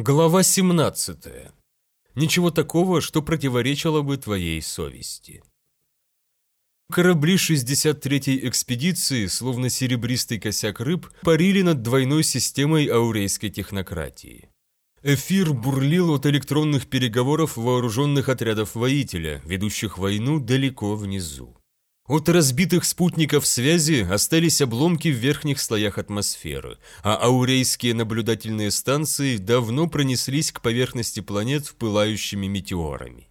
Глава 17. Ничего такого, что противоречило бы твоей совести. Корабли 63-й экспедиции, словно серебристый косяк рыб, парили над двойной системой аурейской технократии. Эфир бурлил от электронных переговоров вооруженных отрядов воителя, ведущих войну далеко внизу. От разбитых спутников связи остались обломки в верхних слоях атмосферы, а аурейские наблюдательные станции давно пронеслись к поверхности планет пылающими метеорами.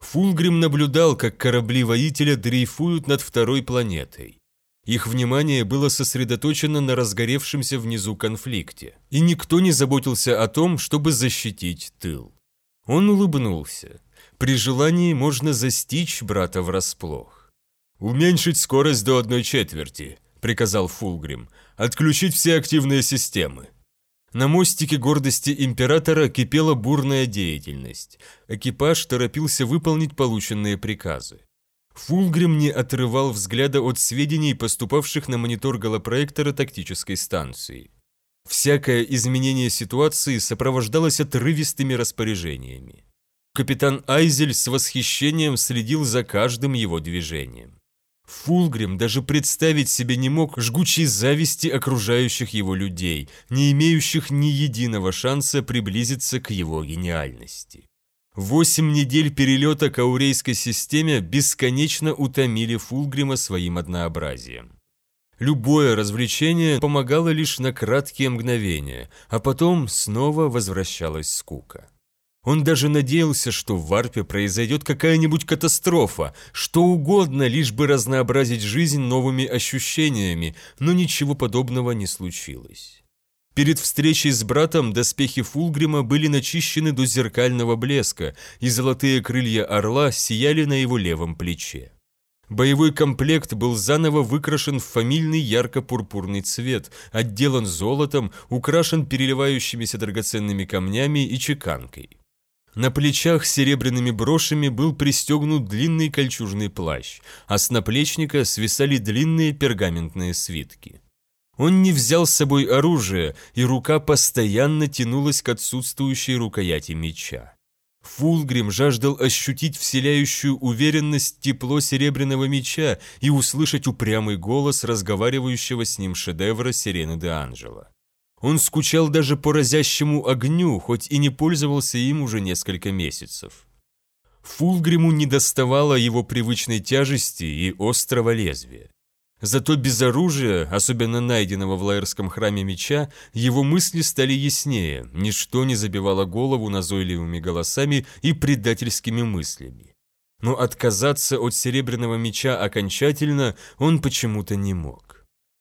Фулгрим наблюдал, как корабли воителя дрейфуют над второй планетой. Их внимание было сосредоточено на разгоревшемся внизу конфликте, и никто не заботился о том, чтобы защитить тыл. Он улыбнулся. При желании можно застичь брата врасплох. «Уменьшить скорость до одной четверти», – приказал Фулгрим. «Отключить все активные системы». На мостике гордости императора кипела бурная деятельность. Экипаж торопился выполнить полученные приказы. Фулгрим не отрывал взгляда от сведений, поступавших на монитор голопроектора тактической станции. Всякое изменение ситуации сопровождалось отрывистыми распоряжениями. Капитан Айзель с восхищением следил за каждым его движением. Фулгрим даже представить себе не мог жгучей зависти окружающих его людей, не имеющих ни единого шанса приблизиться к его гениальности. Восемь недель перелета к аурейской системе бесконечно утомили Фулгрима своим однообразием. Любое развлечение помогало лишь на краткие мгновения, а потом снова возвращалась скука. Он даже надеялся, что в Варпе произойдет какая-нибудь катастрофа, что угодно, лишь бы разнообразить жизнь новыми ощущениями, но ничего подобного не случилось. Перед встречей с братом доспехи Фулгрима были начищены до зеркального блеска, и золотые крылья орла сияли на его левом плече. Боевой комплект был заново выкрашен в фамильный ярко-пурпурный цвет, отделан золотом, украшен переливающимися драгоценными камнями и чеканкой. На плечах с серебряными брошами был пристегнут длинный кольчужный плащ, а с наплечника свисали длинные пергаментные свитки. Он не взял с собой оружие, и рука постоянно тянулась к отсутствующей рукояти меча. Фулгрим жаждал ощутить вселяющую уверенность тепло серебряного меча и услышать упрямый голос разговаривающего с ним шедевра Сирены де Анджело. Он скучал даже по разящему огню, хоть и не пользовался им уже несколько месяцев. Фулгриму не доставало его привычной тяжести и острого лезвия. Зато без оружия, особенно найденного в Лаэрском храме меча, его мысли стали яснее, ничто не забивало голову назойливыми голосами и предательскими мыслями. Но отказаться от серебряного меча окончательно он почему-то не мог.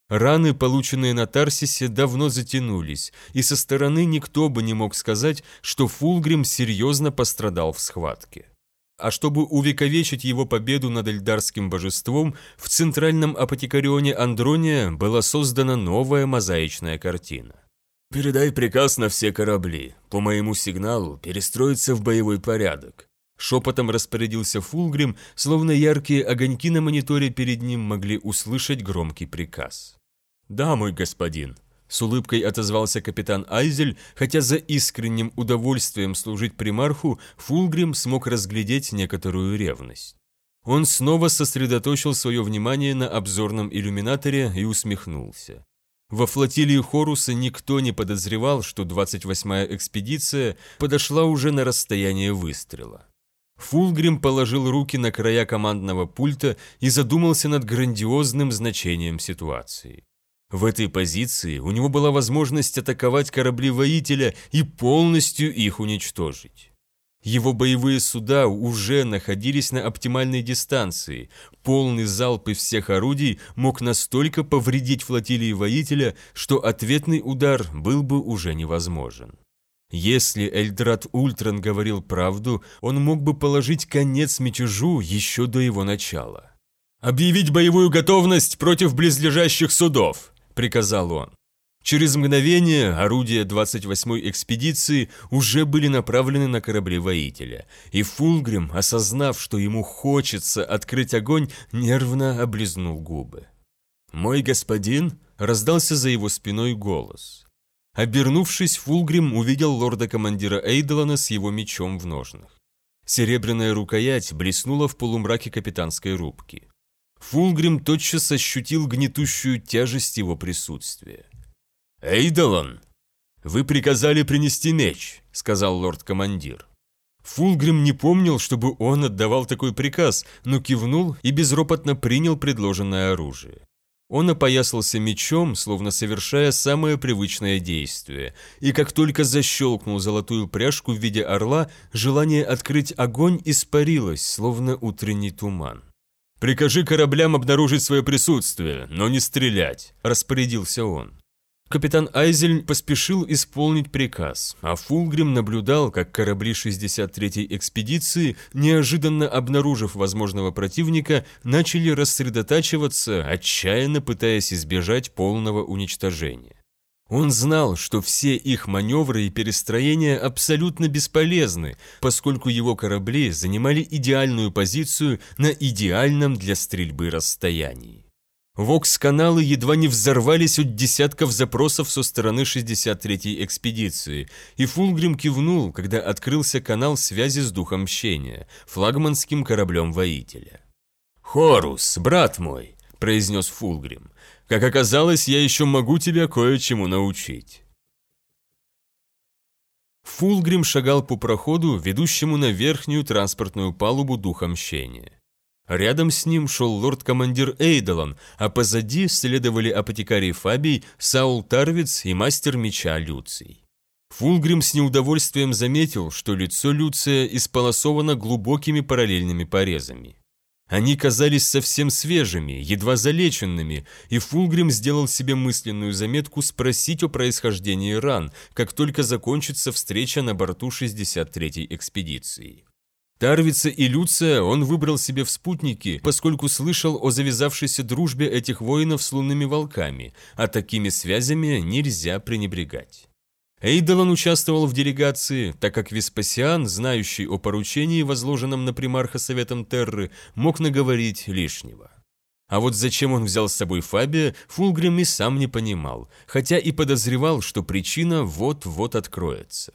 Раны, полученные на Тарсисе, давно затянулись, и со стороны никто бы не мог сказать, что Фулгрим серьезно пострадал в схватке. А чтобы увековечить его победу над эльдарским божеством, в центральном апотекарионе Андрония была создана новая мозаичная картина. «Передай приказ на все корабли, по моему сигналу перестроиться в боевой порядок», Шепотом распорядился Фулгрим, словно яркие огоньки на мониторе перед ним могли услышать громкий приказ. «Да, мой господин», – с улыбкой отозвался капитан Айзель, хотя за искренним удовольствием служить примарху Фулгрим смог разглядеть некоторую ревность. Он снова сосредоточил свое внимание на обзорном иллюминаторе и усмехнулся. Во флотилии Хоруса никто не подозревал, что 28-я экспедиция подошла уже на расстояние выстрела. Фулгрим положил руки на края командного пульта и задумался над грандиозным значением ситуации. В этой позиции у него была возможность атаковать корабли воителя и полностью их уничтожить. Его боевые суда уже находились на оптимальной дистанции. Полный залп из всех орудий мог настолько повредить флотилии воителя, что ответный удар был бы уже невозможен. Если Эльдрат Ультран говорил правду, он мог бы положить конец мятежу еще до его начала. «Объявить боевую готовность против близлежащих судов!» – приказал он. Через мгновение орудия 28-й экспедиции уже были направлены на корабли воителя, и Фулгрим, осознав, что ему хочется открыть огонь, нервно облизнул губы. «Мой господин?» – раздался за его спиной голос. Обернувшись, Фулгрим увидел лорда-командира Эйдлана с его мечом в ножнах. Серебряная рукоять блеснула в полумраке капитанской рубки. Фулгрим тотчас ощутил гнетущую тяжесть его присутствия. «Эйдолон, вы приказали принести меч», — сказал лорд-командир. Фулгрим не помнил, чтобы он отдавал такой приказ, но кивнул и безропотно принял предложенное оружие. Он опоясался мечом, словно совершая самое привычное действие, и как только защелкнул золотую пряжку в виде орла, желание открыть огонь испарилось, словно утренний туман. «Прикажи кораблям обнаружить свое присутствие, но не стрелять», – распорядился он. Капитан Айзель поспешил исполнить приказ, а Фулгрим наблюдал, как корабли 63-й экспедиции, неожиданно обнаружив возможного противника, начали рассредотачиваться, отчаянно пытаясь избежать полного уничтожения. Он знал, что все их маневры и перестроения абсолютно бесполезны, поскольку его корабли занимали идеальную позицию на идеальном для стрельбы расстоянии. Вокс-каналы едва не взорвались от десятков запросов со стороны 63-й экспедиции, и Фулгрим кивнул, когда открылся канал связи с Духом Мщения, флагманским кораблем воителя. «Хорус, брат мой», – произнес Фулгрим, – «как оказалось, я еще могу тебя кое-чему научить». Фулгрим шагал по проходу, ведущему на верхнюю транспортную палубу Духа Мщения. Рядом с ним шел лорд-командир Эйдолон, а позади следовали апотекарий Фабий, Саул Тарвиц и мастер меча Люций. Фулгрим с неудовольствием заметил, что лицо Люция исполосовано глубокими параллельными порезами. Они казались совсем свежими, едва залеченными, и Фулгрим сделал себе мысленную заметку спросить о происхождении ран, как только закончится встреча на борту 63-й экспедиции. Тарвица и Люция он выбрал себе в спутники, поскольку слышал о завязавшейся дружбе этих воинов с лунными волками, а такими связями нельзя пренебрегать. Эйдолон участвовал в делегации, так как Веспасиан, знающий о поручении, возложенном на примарха Советом Терры, мог наговорить лишнего. А вот зачем он взял с собой Фабия, Фулгрим и сам не понимал, хотя и подозревал, что причина вот-вот откроется.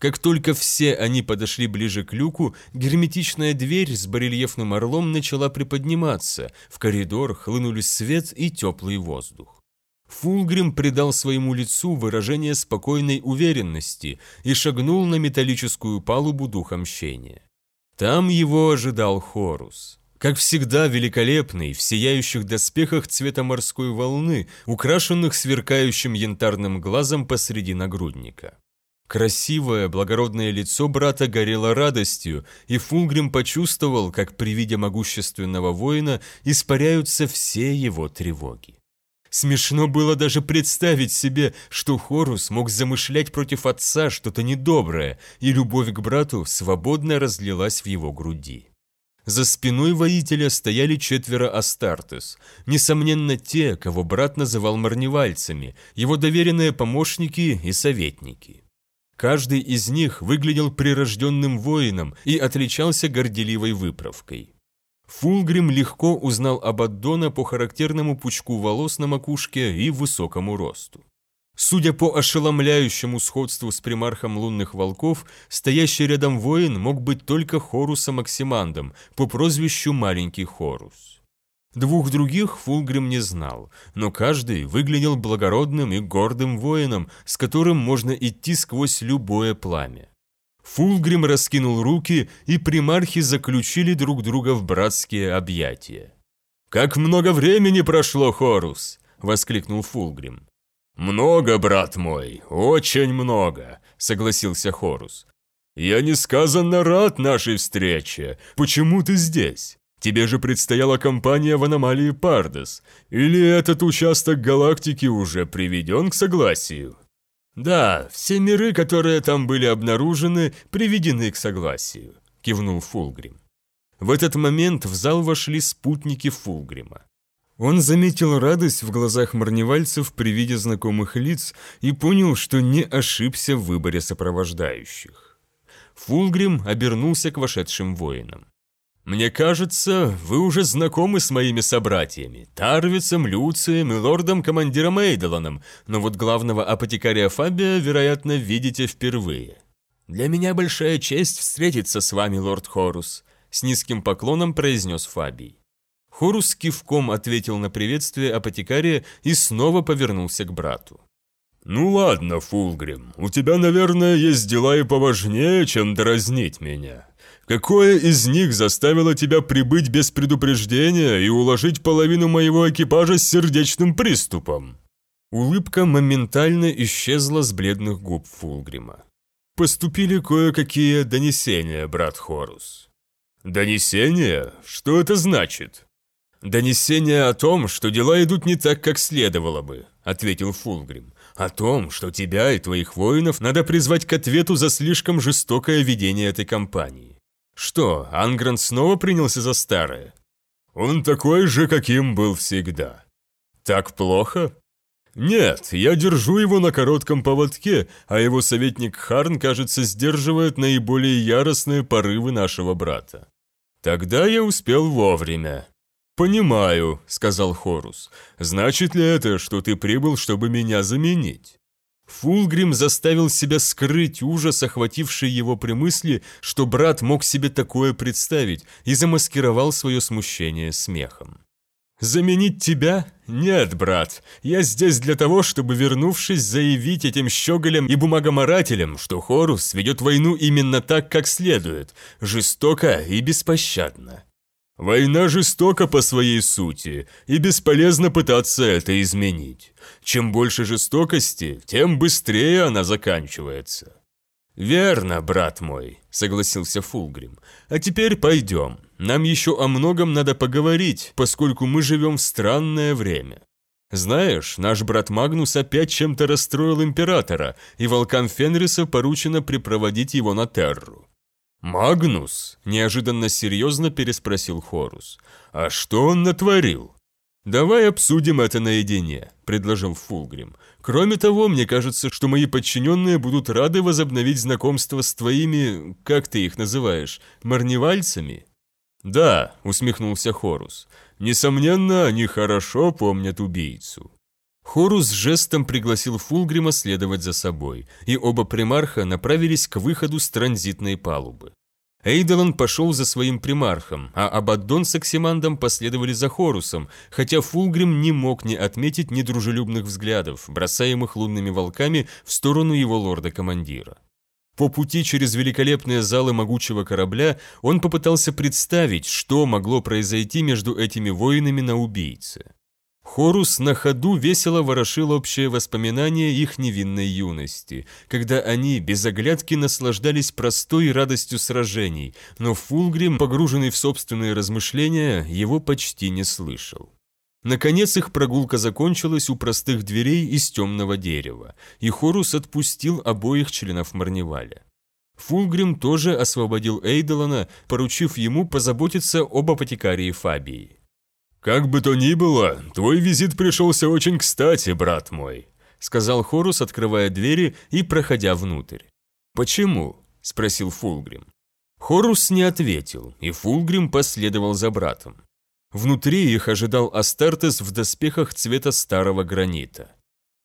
Как только все они подошли ближе к люку, герметичная дверь с барельефным орлом начала приподниматься, в коридор хлынули свет и теплый воздух. Фулгрим придал своему лицу выражение спокойной уверенности и шагнул на металлическую палубу духа мщения. Там его ожидал Хорус. Как всегда великолепный, в сияющих доспехах цвета морской волны, украшенных сверкающим янтарным глазом посреди нагрудника. Красивое, благородное лицо брата горело радостью, и Фулгрим почувствовал, как при виде могущественного воина испаряются все его тревоги. Смешно было даже представить себе, что Хорус мог замышлять против отца что-то недоброе, и любовь к брату свободно разлилась в его груди. За спиной воителя стояли четверо Астартес, несомненно те, кого брат называл марневальцами, его доверенные помощники и советники. Каждый из них выглядел прирожденным воином и отличался горделивой выправкой. Фулгрим легко узнал Абаддона по характерному пучку волос на макушке и высокому росту. Судя по ошеломляющему сходству с примархом лунных волков, стоящий рядом воин мог быть только Хорусом Оксимандом по прозвищу Маленький Хорус. Двух других Фулгрим не знал, но каждый выглядел благородным и гордым воином, с которым можно идти сквозь любое пламя. Фулгрим раскинул руки, и примархи заключили друг друга в братские объятия. «Как много времени прошло, Хорус!» — воскликнул Фулгрим. «Много, брат мой, очень много!» — согласился Хорус. «Я несказанно рад нашей встрече. Почему ты здесь?» Тебе же предстояла кампания в аномалии Пардес. Или этот участок галактики уже приведен к согласию? Да, все миры, которые там были обнаружены, приведены к согласию, кивнул Фулгрим. В этот момент в зал вошли спутники Фулгрима. Он заметил радость в глазах марневальцев при виде знакомых лиц и понял, что не ошибся в выборе сопровождающих. Фулгрим обернулся к вошедшим воинам. «Мне кажется, вы уже знакомы с моими собратьями, Тарвицем, Люцием и лордом-командиром Эйдоланом, но вот главного апотекария Фабия, вероятно, видите впервые. Для меня большая честь встретиться с вами, лорд Хорус», — с низким поклоном произнес Фабий. Хорус кивком ответил на приветствие апотекария и снова повернулся к брату. «Ну ладно, Фулгрим, у тебя, наверное, есть дела и поважнее, чем дразнить меня. Какое из них заставило тебя прибыть без предупреждения и уложить половину моего экипажа с сердечным приступом?» Улыбка моментально исчезла с бледных губ Фулгрима. «Поступили кое-какие донесения, брат Хорус». «Донесения? Что это значит?» «Донесения о том, что дела идут не так, как следовало бы», — ответил Фулгрим. «О том, что тебя и твоих воинов надо призвать к ответу за слишком жестокое ведение этой кампании. Что, Ангран снова принялся за старое? Он такой же, каким был всегда. Так плохо? Нет, я держу его на коротком поводке, а его советник Харн, кажется, сдерживает наиболее яростные порывы нашего брата. Тогда я успел вовремя. «Понимаю», — сказал Хорус. «Значит ли это, что ты прибыл, чтобы меня заменить?» Фулгрим заставил себя скрыть ужас, охвативший его при мысли, что брат мог себе такое представить, и замаскировал свое смущение смехом. «Заменить тебя? Нет, брат. Я здесь для того, чтобы, вернувшись, заявить этим щеголям и бумагоморателям, что Хорус ведет войну именно так, как следует, жестоко и беспощадно. Война жестока по своей сути, и бесполезно пытаться это изменить. Чем больше жестокости, тем быстрее она заканчивается. «Верно, брат мой», — согласился Фулгрим. «А теперь пойдем. Нам еще о многом надо поговорить, поскольку мы живем в странное время. Знаешь, наш брат Магнус опять чем-то расстроил императора, и волкам Фенриса поручено припроводить его на Терру. «Магнус?» – неожиданно серьезно переспросил Хорус. «А что он натворил?» «Давай обсудим это наедине», – предложил Фулгрим. «Кроме того, мне кажется, что мои подчиненные будут рады возобновить знакомство с твоими, как ты их называешь, марневальцами?» «Да», – усмехнулся Хорус. «Несомненно, они хорошо помнят убийцу». Хорус жестом пригласил Фулгрима следовать за собой, и оба примарха направились к выходу с транзитной палубы. Эйдолон пошел за своим примархом, а Абаддон с Оксимандом последовали за Хорусом, хотя Фулгрим не мог не отметить недружелюбных взглядов, бросаемых лунными волками в сторону его лорда-командира. По пути через великолепные залы могучего корабля он попытался представить, что могло произойти между этими воинами на убийце. Хорус на ходу весело ворошил общее воспоминание их невинной юности, когда они без оглядки наслаждались простой радостью сражений, но Фулгрим, погруженный в собственные размышления, его почти не слышал. Наконец их прогулка закончилась у простых дверей из темного дерева, и Хорус отпустил обоих членов Марневаля. Фулгрим тоже освободил Эйдолана, поручив ему позаботиться об апотекарии Фабии. «Как бы то ни было, твой визит пришелся очень кстати, брат мой», сказал Хорус, открывая двери и проходя внутрь. «Почему?» – спросил Фулгрим. Хорус не ответил, и Фулгрим последовал за братом. Внутри их ожидал Астартес в доспехах цвета старого гранита.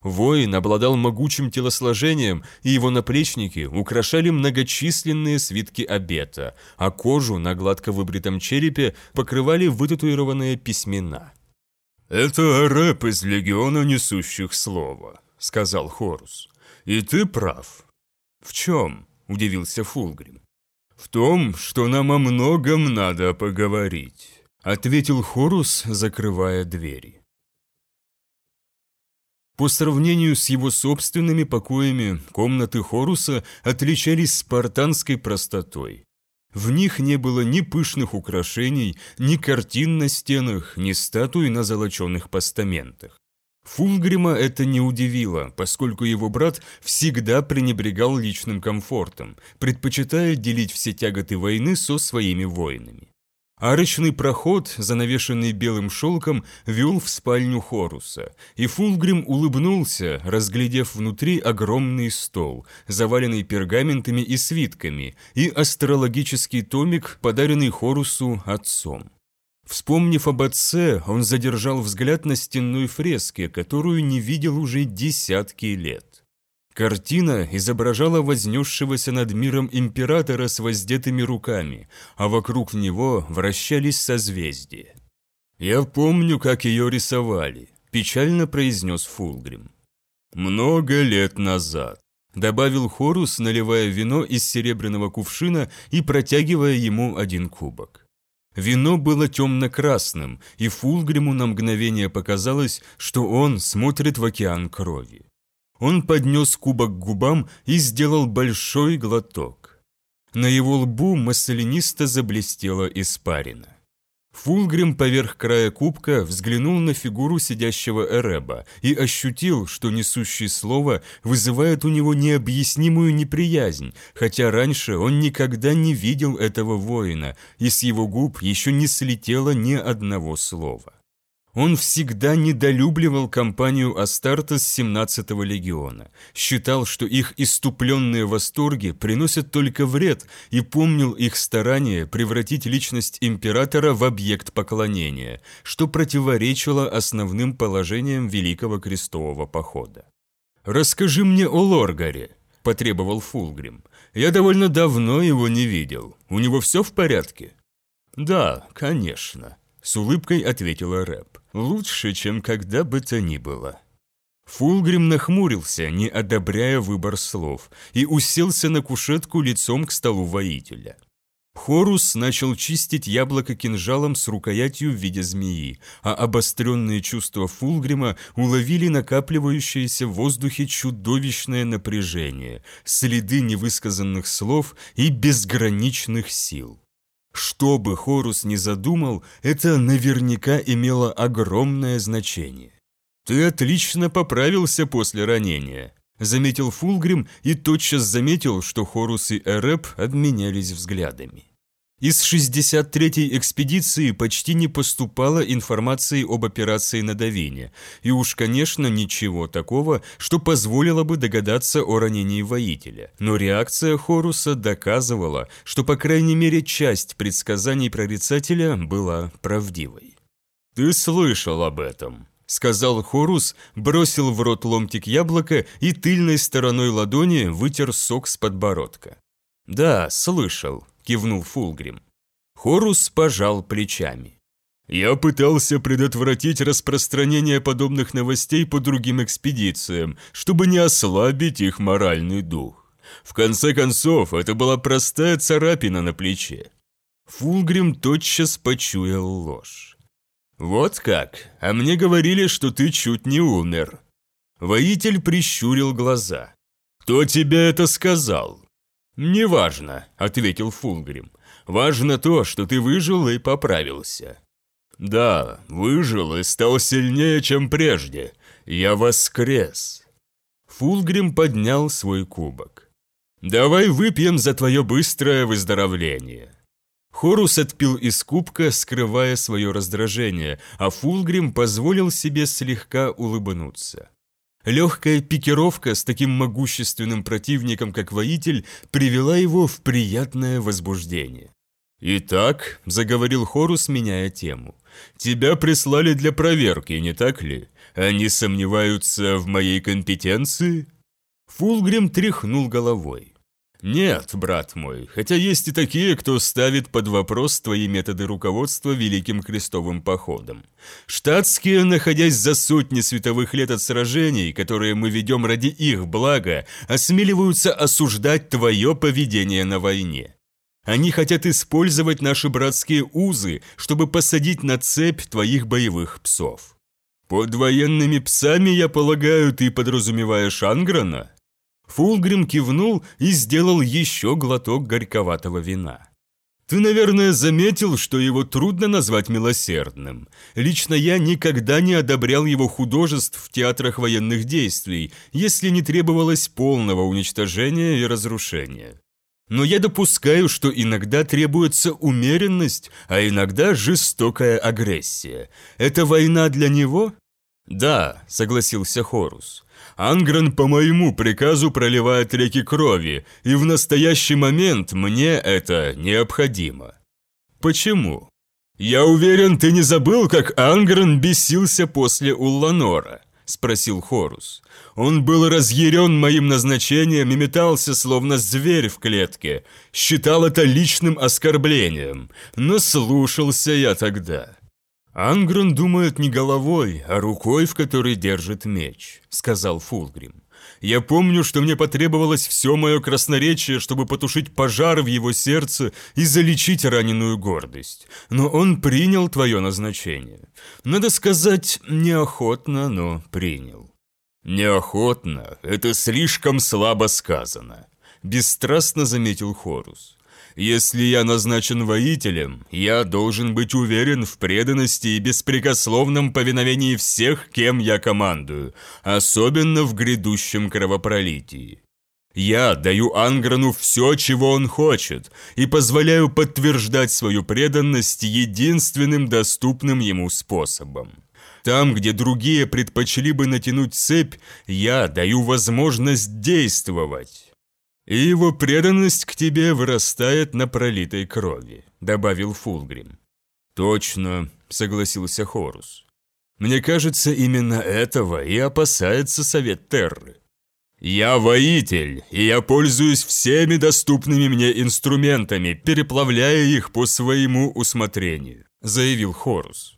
Воин обладал могучим телосложением, и его наплечники украшали многочисленные свитки обета, а кожу на гладко выбритом черепе покрывали вытатуированные письмена. «Это рэп из легиона несущих слова», — сказал Хорус. «И ты прав». «В чем?» — удивился Фулгрим. «В том, что нам о многом надо поговорить», — ответил Хорус, закрывая двери. По сравнению с его собственными покоями, комнаты Хоруса отличались спартанской простотой. В них не было ни пышных украшений, ни картин на стенах, ни статуй на золоченных постаментах. Фулгрима это не удивило, поскольку его брат всегда пренебрегал личным комфортом, предпочитая делить все тяготы войны со своими воинами. Арочный проход, занавешенный белым шелком, вел в спальню Хоруса, и Фулгрим улыбнулся, разглядев внутри огромный стол, заваленный пергаментами и свитками, и астрологический томик, подаренный Хорусу отцом. Вспомнив об отце, он задержал взгляд на стенной фреске, которую не видел уже десятки лет. Картина изображала вознесшегося над миром императора с воздетыми руками, а вокруг него вращались созвездия. «Я помню, как ее рисовали», – печально произнес Фулгрим. «Много лет назад», – добавил Хорус, наливая вино из серебряного кувшина и протягивая ему один кубок. Вино было темно-красным, и Фулгриму на мгновение показалось, что он смотрит в океан крови. Он поднес кубок к губам и сделал большой глоток. На его лбу маслянисто заблестела испарина. Фулгрим поверх края кубка взглянул на фигуру сидящего Эреба и ощутил, что несущий слово вызывает у него необъяснимую неприязнь, хотя раньше он никогда не видел этого воина, и с его губ еще не слетело ни одного слова. Он всегда недолюбливал компанию Астартес 17-го легиона, считал, что их иступленные восторги приносят только вред и помнил их старание превратить личность императора в объект поклонения, что противоречило основным положениям Великого Крестового Похода. «Расскажи мне о Лоргаре», – потребовал Фулгрим. «Я довольно давно его не видел. У него все в порядке?» «Да, конечно», – с улыбкой ответила Рэп. Лучше, чем когда бы то ни было. Фулгрим нахмурился, не одобряя выбор слов, и уселся на кушетку лицом к столу воителя. Хорус начал чистить яблоко кинжалом с рукоятью в виде змеи, а обостренные чувства Фулгрима уловили накапливающееся в воздухе чудовищное напряжение, следы невысказанных слов и безграничных сил. Что бы Хорус ни задумал, это наверняка имело огромное значение. «Ты отлично поправился после ранения», – заметил Фулгрим и тотчас заметил, что Хорус и Эреп обменялись взглядами. Из 63-й экспедиции почти не поступало информации об операции на Давине, и уж, конечно, ничего такого, что позволило бы догадаться о ранении воителя. Но реакция Хоруса доказывала, что, по крайней мере, часть предсказаний прорицателя была правдивой. «Ты слышал об этом», — сказал Хорус, бросил в рот ломтик яблока и тыльной стороной ладони вытер сок с подбородка. «Да, слышал», кивнул Фулгрим. Хорус пожал плечами. Я пытался предотвратить распространение подобных новостей по другим экспедициям, чтобы не ослабить их моральный дух. В конце концов, это была простая царапина на плече. Фулгрим тотчас почуял ложь. «Вот как? А мне говорили, что ты чуть не умер». Воитель прищурил глаза. «Кто тебе это сказал?» «Неважно», — ответил Фулгрим. «Важно то, что ты выжил и поправился». «Да, выжил и стал сильнее, чем прежде. Я воскрес». Фулгрим поднял свой кубок. «Давай выпьем за твое быстрое выздоровление». Хорус отпил из кубка, скрывая свое раздражение, а Фулгрим позволил себе слегка улыбнуться. Легкая пикировка с таким могущественным противником, как воитель, привела его в приятное возбуждение. «Итак», — заговорил Хорус, меняя тему, — «тебя прислали для проверки, не так ли? Они сомневаются в моей компетенции?» Фулгрим тряхнул головой. «Нет, брат мой, хотя есть и такие, кто ставит под вопрос твои методы руководства Великим Крестовым Походом. Штатские, находясь за сотни световых лет от сражений, которые мы ведем ради их блага, осмеливаются осуждать твое поведение на войне. Они хотят использовать наши братские узы, чтобы посадить на цепь твоих боевых псов. Под военными псами, я полагаю, ты подразумеваешь Анграна?» Фулгрим кивнул и сделал еще глоток горьковатого вина. «Ты, наверное, заметил, что его трудно назвать милосердным. Лично я никогда не одобрял его художеств в театрах военных действий, если не требовалось полного уничтожения и разрушения. Но я допускаю, что иногда требуется умеренность, а иногда жестокая агрессия. Это война для него? Да, согласился Хорус. Ангрен по моему приказу проливает реки крови, и в настоящий момент мне это необходимо. Почему? Я уверен, ты не забыл, как Ангрен бесился после Улланора, спросил Хорус. Он был разъярен моим назначением и метался, словно зверь в клетке. Считал это личным оскорблением, но слушался я тогда. «Ангрон думает не головой, а рукой, в которой держит меч», — сказал Фулгрим. «Я помню, что мне потребовалось все мое красноречие, чтобы потушить пожар в его сердце и залечить раненую гордость. Но он принял твое назначение. Надо сказать, неохотно, но принял». «Неохотно — это слишком слабо сказано», — бесстрастно заметил Хорус. Если я назначен воителем, я должен быть уверен в преданности и беспрекословном повиновении всех, кем я командую, особенно в грядущем кровопролитии. Я даю Анграну все, чего он хочет, и позволяю подтверждать свою преданность единственным доступным ему способом. Там, где другие предпочли бы натянуть цепь, я даю возможность действовать и его преданность к тебе вырастает на пролитой крови», — добавил Фулгрим. «Точно», — согласился Хорус. «Мне кажется, именно этого и опасается Совет Терры. Я воитель, и я пользуюсь всеми доступными мне инструментами, переплавляя их по своему усмотрению», — заявил Хорус.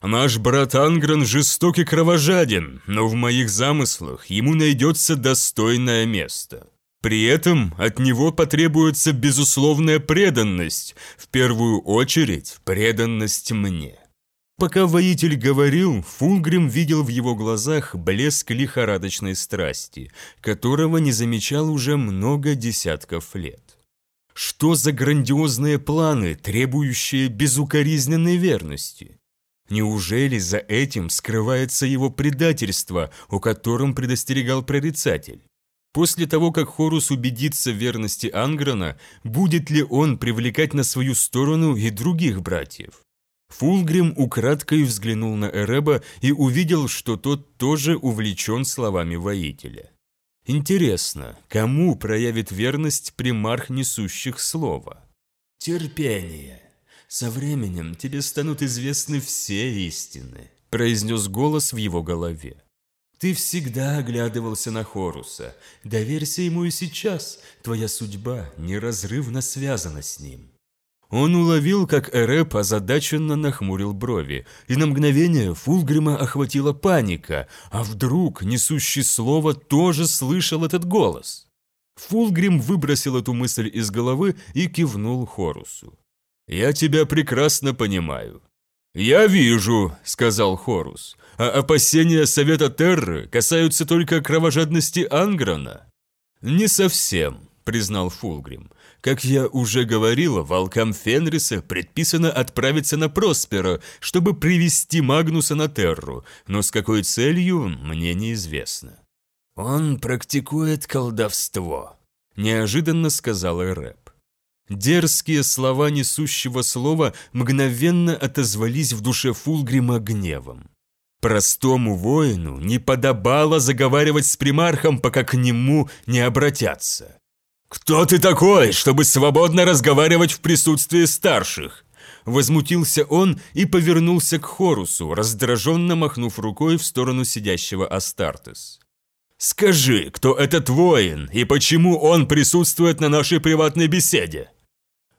«Наш брат Ангрен жесток и кровожаден, но в моих замыслах ему найдется достойное место. При этом от него потребуется безусловная преданность, в первую очередь преданность мне. Пока воитель говорил, Фулгрим видел в его глазах блеск лихорадочной страсти, которого не замечал уже много десятков лет. Что за грандиозные планы, требующие безукоризненной верности? Неужели за этим скрывается его предательство, о котором предостерегал прорицатель? После того, как Хорус убедится в верности Анграна, будет ли он привлекать на свою сторону и других братьев? Фулгрим украдкой взглянул на Эреба и увидел, что тот тоже увлечен словами воителя. Интересно, кому проявит верность примарх несущих слова? «Терпение. Со временем тебе станут известны все истины», произнес голос в его голове. Ты всегда оглядывался на Хоруса. Доверься ему и сейчас. Твоя судьба неразрывно связана с ним». Он уловил, как Эреп озадаченно нахмурил брови, и на мгновение Фулгрима охватила паника, а вдруг несущий слово тоже слышал этот голос. Фулгрим выбросил эту мысль из головы и кивнул Хорусу. «Я тебя прекрасно понимаю». «Я вижу», — сказал Хорус а опасения Совета Терры касаются только кровожадности Анграна?» «Не совсем», — признал Фулгрим. «Как я уже говорила, волкам Фенриса предписано отправиться на Просперо, чтобы привести Магнуса на Терру, но с какой целью, мне неизвестно». «Он практикует колдовство», — неожиданно сказал Эрэп. Дерзкие слова несущего слова мгновенно отозвались в душе Фулгрима гневом. Простому воину не подобало заговаривать с примархом, пока к нему не обратятся. «Кто ты такой, чтобы свободно разговаривать в присутствии старших?» Возмутился он и повернулся к Хорусу, раздраженно махнув рукой в сторону сидящего Астартес. «Скажи, кто этот воин и почему он присутствует на нашей приватной беседе?»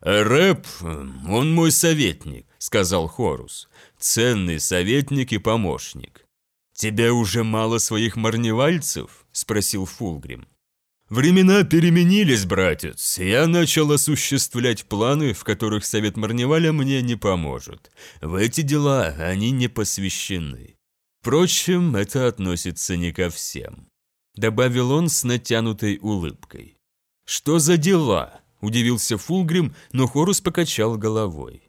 «Рэп, он мой советник», — сказал Хорус ценный советник и помощник. «Тебе уже мало своих марневальцев?» – спросил Фулгрим. «Времена переменились, братец. Я начал осуществлять планы, в которых Совет Марневаля мне не поможет. В эти дела они не посвящены. Впрочем, это относится не ко всем», – добавил он с натянутой улыбкой. «Что за дела?» – удивился Фулгрим, но Хорус покачал головой.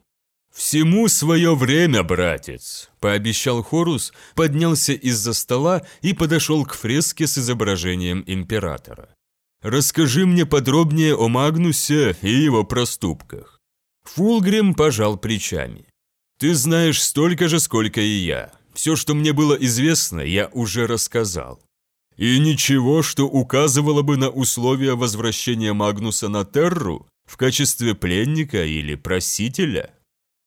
«Всему свое время, братец», – пообещал Хорус, поднялся из-за стола и подошел к фреске с изображением императора. Расскажи мне подробнее о Магнусе и его проступках». Фулгрим пожал плечами. «Ты знаешь столько же, сколько и я. Все, что мне было известно, я уже рассказал. И ничего, что указывало бы на условия возвращения Магнуса на Терру в качестве пленника или просителя?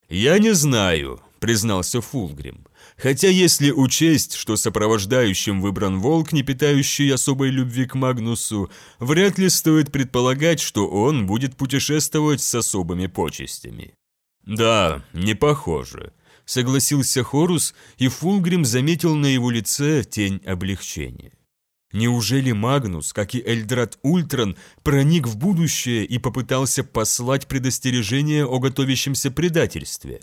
Я не знаю, признался Фулгрим. Хотя если учесть, что сопровождающим выбран волк, не питающий особой любви к Магнусу, вряд ли стоит предполагать, что он будет путешествовать с особыми почестями. Да, не похоже. Согласился Хорус, и Фулгрим заметил на его лице тень облегчения. Неужели Магнус, как и Эльдрат Ультран, проник в будущее и попытался послать предостережение о готовящемся предательстве?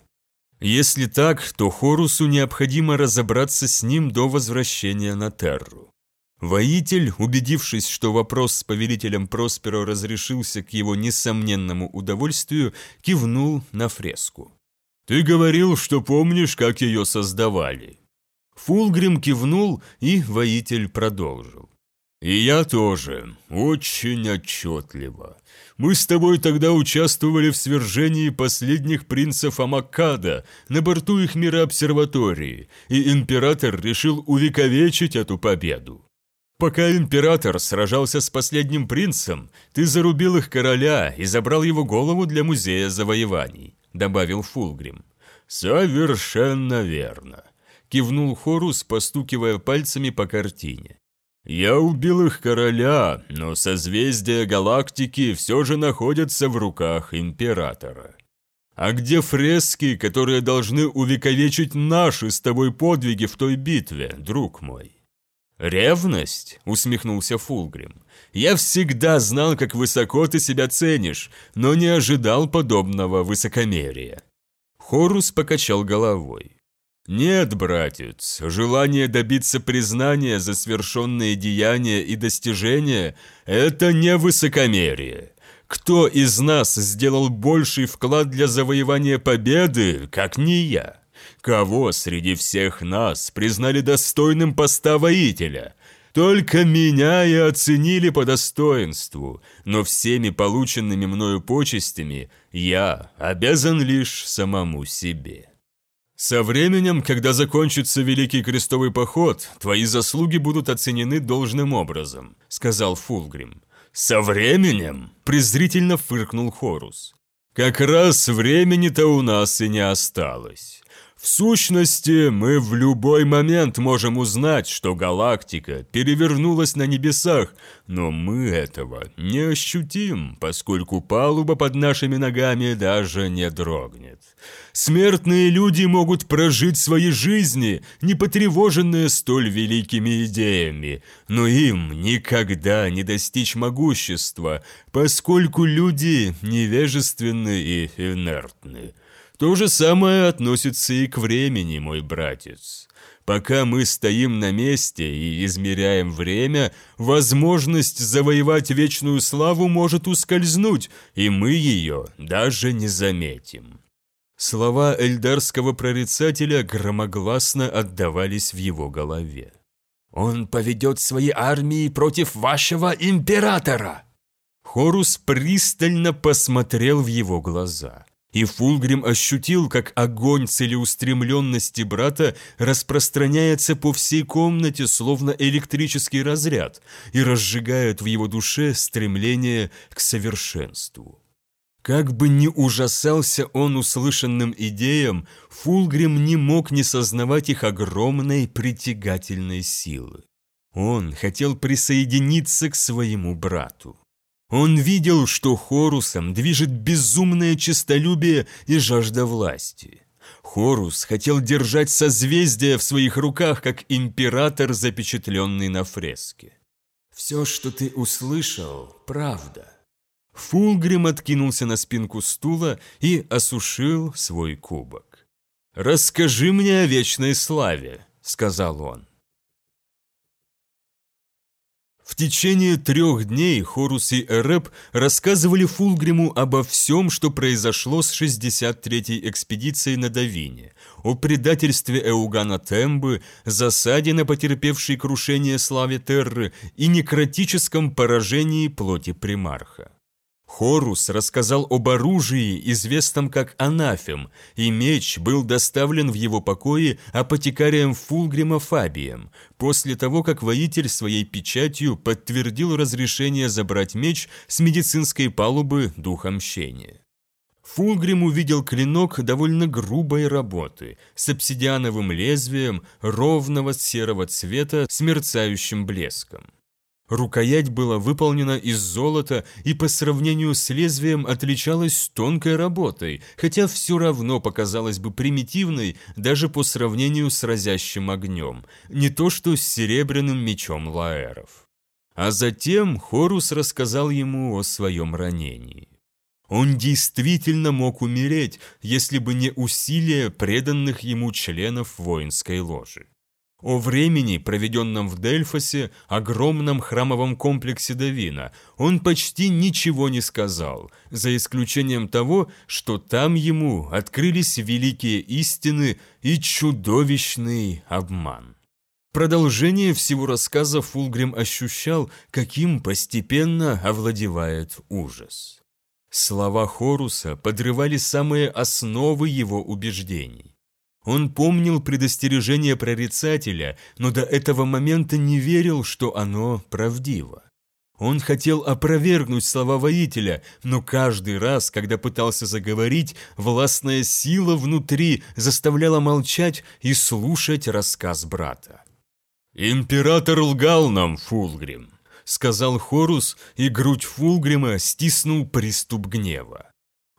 Если так, то Хорусу необходимо разобраться с ним до возвращения на Терру. Воитель, убедившись, что вопрос с повелителем Просперо разрешился к его несомненному удовольствию, кивнул на фреску. «Ты говорил, что помнишь, как ее создавали». Фулгрим кивнул, и воитель продолжил. «И я тоже, очень отчетливо. Мы с тобой тогда участвовали в свержении последних принцев Амакада на борту их мирообсерватории, и император решил увековечить эту победу. Пока император сражался с последним принцем, ты зарубил их короля и забрал его голову для музея завоеваний. – добавил Фулгрим. «Совершенно верно», – кивнул Хорус, постукивая пальцами по картине. «Я убил их короля, но созвездия галактики все же находятся в руках императора. А где фрески, которые должны увековечить наши с тобой подвиги в той битве, друг мой?» «Ревность?» – усмехнулся Фулгрим. «Я всегда знал, как высоко ты себя ценишь, но не ожидал подобного высокомерия». Хорус покачал головой. «Нет, братец, желание добиться признания за свершенные деяния и достижения – это не высокомерие. Кто из нас сделал больший вклад для завоевания победы, как не я?» Кого среди всех нас признали достойным поста воителя? Только меня и оценили по достоинству, но всеми полученными мною почестями я обязан лишь самому себе. Со временем, когда закончится Великий Крестовый Поход, твои заслуги будут оценены должным образом», — сказал Фулгрим. «Со временем?» — презрительно фыркнул Хорус. «Как раз времени-то у нас и не осталось». В сущности, мы в любой момент можем узнать, что галактика перевернулась на небесах, но мы этого не ощутим, поскольку палуба под нашими ногами даже не дрогнет. Смертные люди могут прожить свои жизни, не потревоженные столь великими идеями, но им никогда не достичь могущества, поскольку люди невежественны и инертны. То же самое относится и к времени, мой братец. Пока мы стоим на месте и измеряем время, возможность завоевать вечную славу может ускользнуть, и мы ее даже не заметим». Слова эльдарского прорицателя громогласно отдавались в его голове. «Он поведет свои армии против вашего императора!» Хорус пристально посмотрел в его глаза. И Фулгрим ощутил, как огонь целеустремленности брата распространяется по всей комнате, словно электрический разряд, и разжигает в его душе стремление к совершенству. Как бы ни ужасался он услышанным идеям, Фулгрим не мог не сознавать их огромной притягательной силы. Он хотел присоединиться к своему брату. Он видел, что Хорусом движет безумное честолюбие и жажда власти. Хорус хотел держать созвездие в своих руках, как император, запечатленный на фреске. «Все, что ты услышал, правда». Фулгрим откинулся на спинку стула и осушил свой кубок. «Расскажи мне о вечной славе», — сказал он. В течение трех дней Хорус и Эреп рассказывали Фулгриму обо всем, что произошло с 63-й экспедицией на Давине, о предательстве Эугана Тембы, засаде на потерпевшей крушение славе Терры и некротическом поражении плоти примарха. Хорус рассказал об оружии, известном как анафем, и меч был доставлен в его покое апотекарием Фулгрима Фабием, после того, как воитель своей печатью подтвердил разрешение забрать меч с медицинской палубы Духа Мщения. Фулгрим увидел клинок довольно грубой работы, с обсидиановым лезвием, ровного серого цвета с мерцающим блеском. Рукоять была выполнена из золота и по сравнению с лезвием отличалась тонкой работой, хотя все равно показалась бы примитивной даже по сравнению с разящим огнем, не то что с серебряным мечом лаэров. А затем Хорус рассказал ему о своем ранении. Он действительно мог умереть, если бы не усилия преданных ему членов воинской ложи. О времени, проведенном в Дельфосе, огромном храмовом комплексе Давина, он почти ничего не сказал, за исключением того, что там ему открылись великие истины и чудовищный обман. Продолжение всего рассказа Фулгрим ощущал, каким постепенно овладевает ужас. Слова Хоруса подрывали самые основы его убеждений. Он помнил предостережение прорицателя, но до этого момента не верил, что оно правдиво. Он хотел опровергнуть слова воителя, но каждый раз, когда пытался заговорить, властная сила внутри заставляла молчать и слушать рассказ брата. «Император лгал нам, Фулгрим», — сказал Хорус, и грудь Фулгрима стиснул приступ гнева.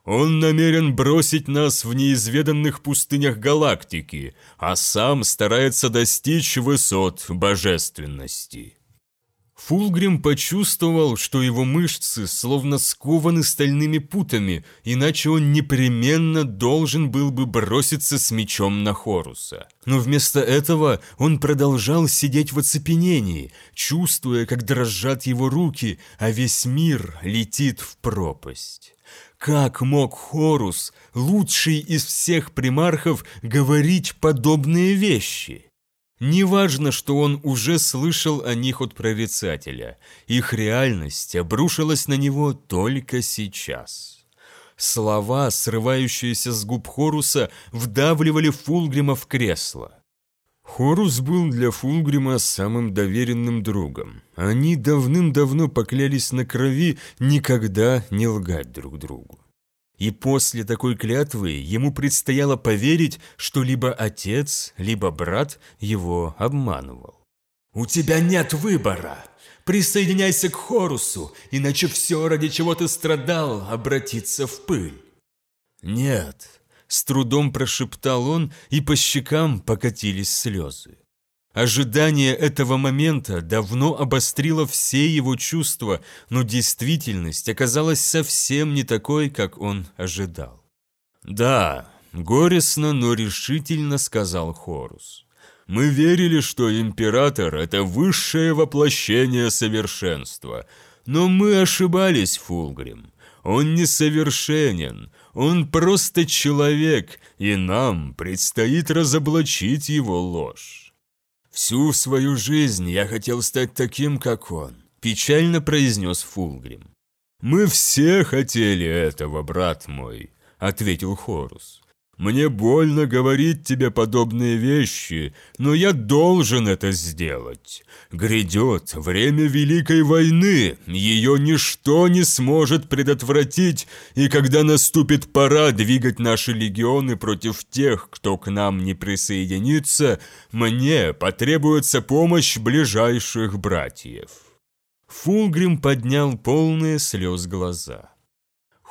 Он намерен бросить нас в неизведанных пустынях галактики, а сам старается достичь высот божественности. Фулгрим почувствовал, что его мышцы словно скованы стальными путами, иначе он непременно должен был бы броситься с мечом на Хоруса. Но вместо этого он продолжал сидеть в оцепенении, чувствуя, как дрожат его руки, а весь мир летит в пропасть. Как мог Хорус, лучший из всех примархов, говорить подобные вещи? Неважно, что он уже слышал о них от прорицателя, их реальность обрушилась на него только сейчас. Слова, срывающиеся с губ Хоруса, вдавливали Фулгрима в кресло. Хорус был для Фулгрима самым доверенным другом. Они давным-давно поклялись на крови никогда не лгать друг другу. И после такой клятвы ему предстояло поверить, что либо отец, либо брат его обманывал. «У тебя нет выбора! Присоединяйся к Хорусу, иначе все, ради чего ты страдал, обратится в пыль!» «Нет, с трудом прошептал он, и по щекам покатились слезы. Ожидание этого момента давно обострило все его чувства, но действительность оказалась совсем не такой, как он ожидал. «Да», — горестно, но решительно сказал Хорус. «Мы верили, что император — это высшее воплощение совершенства, но мы ошибались, Фулгрим. Он несовершенен, он просто человек, и нам предстоит разоблачить его ложь. Всю свою жизнь я хотел стать таким, как он, печально произнес Фулгрим. Мы все хотели этого, брат мой, ответил Хорус. Мне больно говорить тебе подобные вещи, но я должен это сделать. Грядет время Великой войны, ее ничто не сможет предотвратить, и когда наступит пора двигать наши легионы против тех, кто к нам не присоединится, мне потребуется помощь ближайших братьев». Фулгрим поднял полные слез глаза.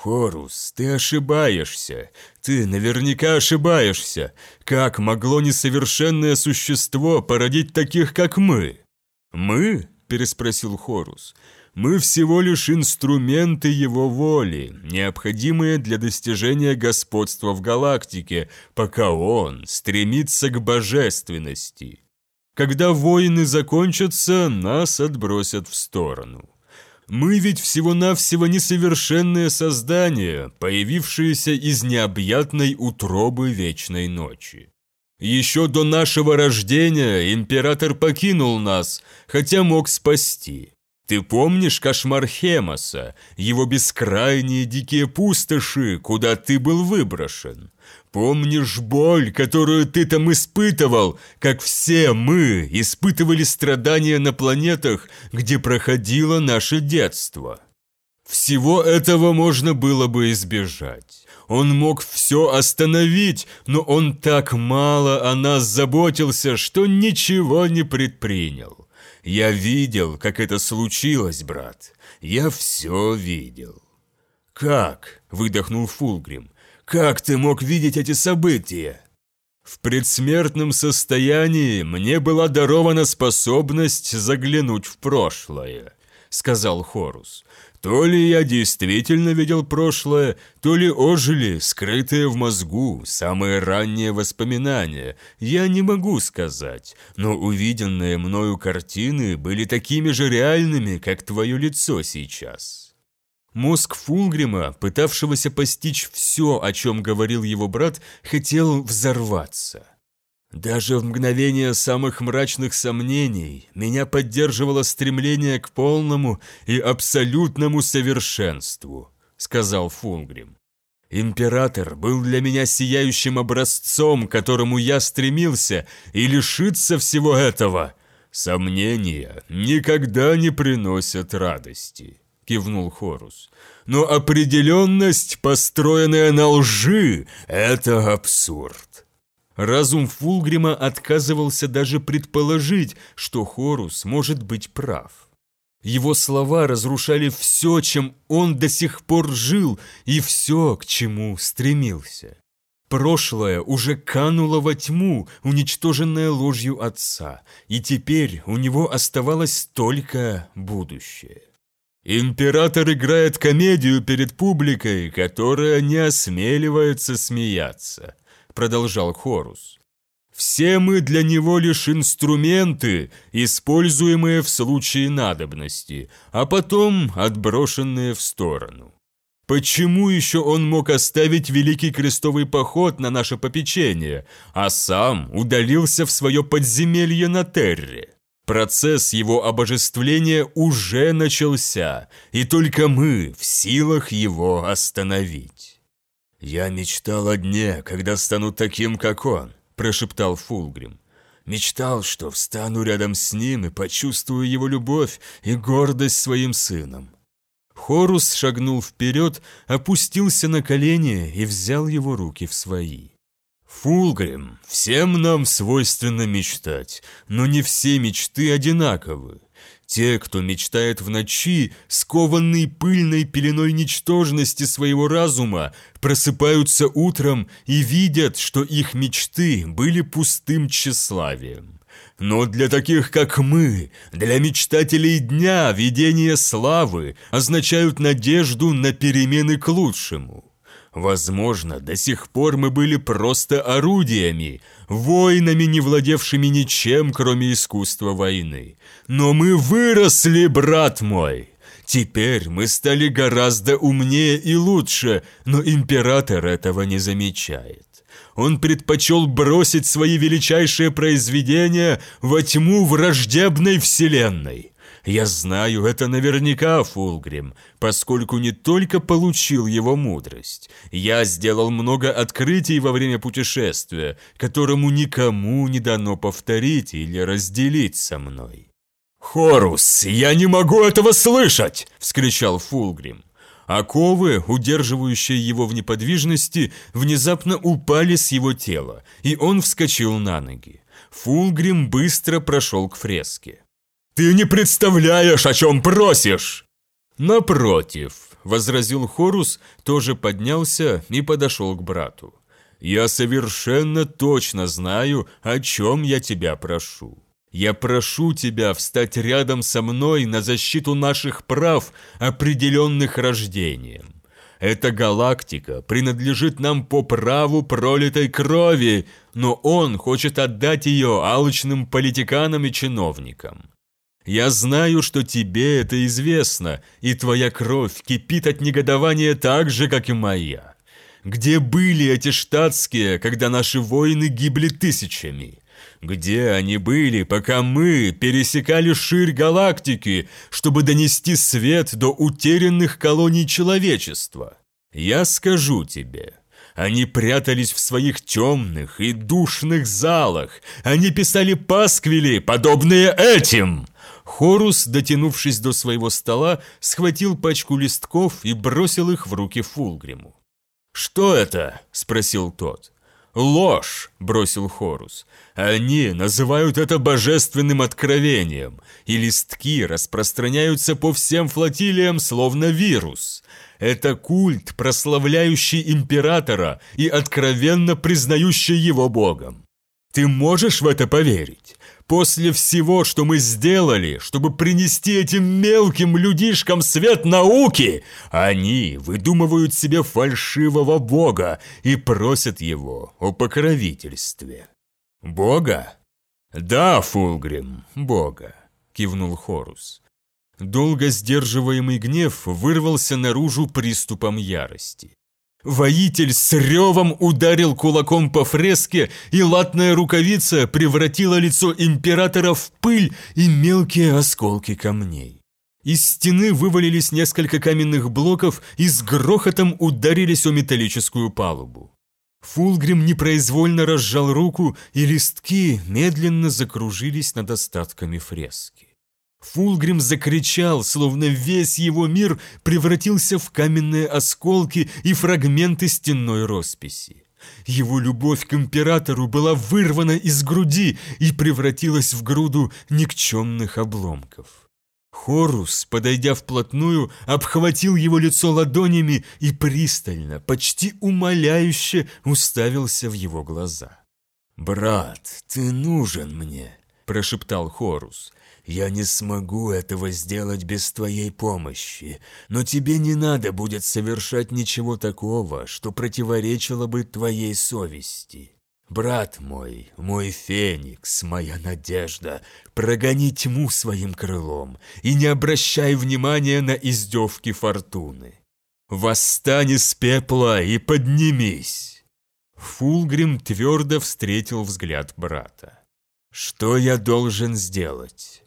«Хорус, ты ошибаешься. Ты наверняка ошибаешься. Как могло несовершенное существо породить таких, как мы?» «Мы?» – переспросил Хорус. «Мы всего лишь инструменты его воли, необходимые для достижения господства в галактике, пока он стремится к божественности». Когда войны закончатся, нас отбросят в сторону. Мы ведь всего-навсего несовершенное создание, появившееся из необъятной утробы вечной ночи. Еще до нашего рождения император покинул нас, хотя мог спасти. Ты помнишь кошмар Хемоса, его бескрайние дикие пустоши, куда ты был выброшен? Помнишь боль, которую ты там испытывал, как все мы испытывали страдания на планетах, где проходило наше детство? Всего этого можно было бы избежать. Он мог все остановить, но он так мало о нас заботился, что ничего не предпринял. Я видел, как это случилось, брат. Я все видел. Как? Выдохнул Фулгрим. Как ты мог видеть эти события? В предсмертном состоянии мне была дарована способность заглянуть в прошлое, сказал Хорус. То ли я действительно видел прошлое, то ли ожили, скрытые в мозгу, самые ранние воспоминания. Я не могу сказать, но увиденные мною картины были такими же реальными, как твое лицо сейчас. Мозг Фулгрима, пытавшегося постичь все, о чем говорил его брат, хотел взорваться. Даже в мгновение самых мрачных сомнений меня поддерживало стремление к полному и абсолютному совершенству, сказал Фулгрим. Император был для меня сияющим образцом, к которому я стремился, и лишиться всего этого. Сомнения никогда не приносят радости, кивнул Хорус. Но определенность, построенная на лжи, это абсурд. Разум Фулгрима отказывался даже предположить, что Хорус может быть прав. Его слова разрушали все, чем он до сих пор жил, и все, к чему стремился. Прошлое уже кануло во тьму, уничтоженное ложью отца, и теперь у него оставалось только будущее. Император играет комедию перед публикой, которая не осмеливается смеяться продолжал Хорус. «Все мы для него лишь инструменты, используемые в случае надобности, а потом отброшенные в сторону. Почему еще он мог оставить Великий Крестовый Поход на наше попечение, а сам удалился в свое подземелье на Терре? Процесс его обожествления уже начался, и только мы в силах его остановить. «Я мечтал о дне, когда стану таким, как он», – прошептал Фулгрим. «Мечтал, что встану рядом с ним и почувствую его любовь и гордость своим сыном». Хорус шагнул вперед, опустился на колени и взял его руки в свои. «Фулгрим, всем нам свойственно мечтать, но не все мечты одинаковы. Те, кто мечтает в ночи, скованный пыльной пеленой ничтожности своего разума, просыпаются утром и видят, что их мечты были пустым тщеславием. Но для таких, как мы, для мечтателей дня видение славы означают надежду на перемены к лучшему. Возможно, до сих пор мы были просто орудиями, воинами, не владевшими ничем, кроме искусства войны. Но мы выросли, брат мой! Теперь мы стали гораздо умнее и лучше, но император этого не замечает. Он предпочел бросить свои величайшие произведения во тьму враждебной вселенной. Я знаю это наверняка, Фулгрим, поскольку не только получил его мудрость. Я сделал много открытий во время путешествия, которому никому не дано повторить или разделить со мной. «Хорус, я не могу этого слышать!» – вскричал Фулгрим. Оковы, удерживающие его в неподвижности, внезапно упали с его тела, и он вскочил на ноги. Фулгрим быстро прошел к фреске. «Ты не представляешь, о чем просишь!» «Напротив», — возразил Хорус, тоже поднялся и подошел к брату. «Я совершенно точно знаю, о чем я тебя прошу. Я прошу тебя встать рядом со мной на защиту наших прав, определенных рождением. Эта галактика принадлежит нам по праву пролитой крови, но он хочет отдать ее алчным политиканам и чиновникам. Я знаю, что тебе это известно, и твоя кровь кипит от негодования так же, как и моя. Где были эти штатские, когда наши воины гибли тысячами? Где они были, пока мы пересекали ширь галактики, чтобы донести свет до утерянных колоний человечества? Я скажу тебе, они прятались в своих темных и душных залах, они писали пасквили, подобные этим!» Хорус, дотянувшись до своего стола, схватил пачку листков и бросил их в руки Фулгриму. «Что это?» – спросил тот. «Ложь!» – бросил Хорус. «Они называют это божественным откровением, и листки распространяются по всем флотилиям, словно вирус. Это культ, прославляющий императора и откровенно признающий его богом. Ты можешь в это поверить? После всего, что мы сделали, чтобы принести этим мелким людишкам свет науки, они выдумывают себе фальшивого бога и просят его о покровительстве. Бога? Да, Фулгрим, бога, кивнул Хорус. Долго сдерживаемый гнев вырвался наружу приступом ярости. Воитель с ревом ударил кулаком по фреске, и латная рукавица превратила лицо императора в пыль и мелкие осколки камней. Из стены вывалились несколько каменных блоков и с грохотом ударились о металлическую палубу. Фулгрим непроизвольно разжал руку, и листки медленно закружились над остатками фрески. Фулгрим закричал, словно весь его мир превратился в каменные осколки и фрагменты стенной росписи. Его любовь к императору была вырвана из груди и превратилась в груду никчемных обломков. Хорус, подойдя вплотную, обхватил его лицо ладонями и пристально, почти умоляюще уставился в его глаза. «Брат, ты нужен мне», – прошептал Хорус. Я не смогу этого сделать без твоей помощи, но тебе не надо будет совершать ничего такого, что противоречило бы твоей совести. Брат мой, мой феникс, моя надежда, прогони тьму своим крылом и не обращай внимания на издевки фортуны. Восстань из пепла и поднимись!» Фулгрим твердо встретил взгляд брата. «Что я должен сделать?»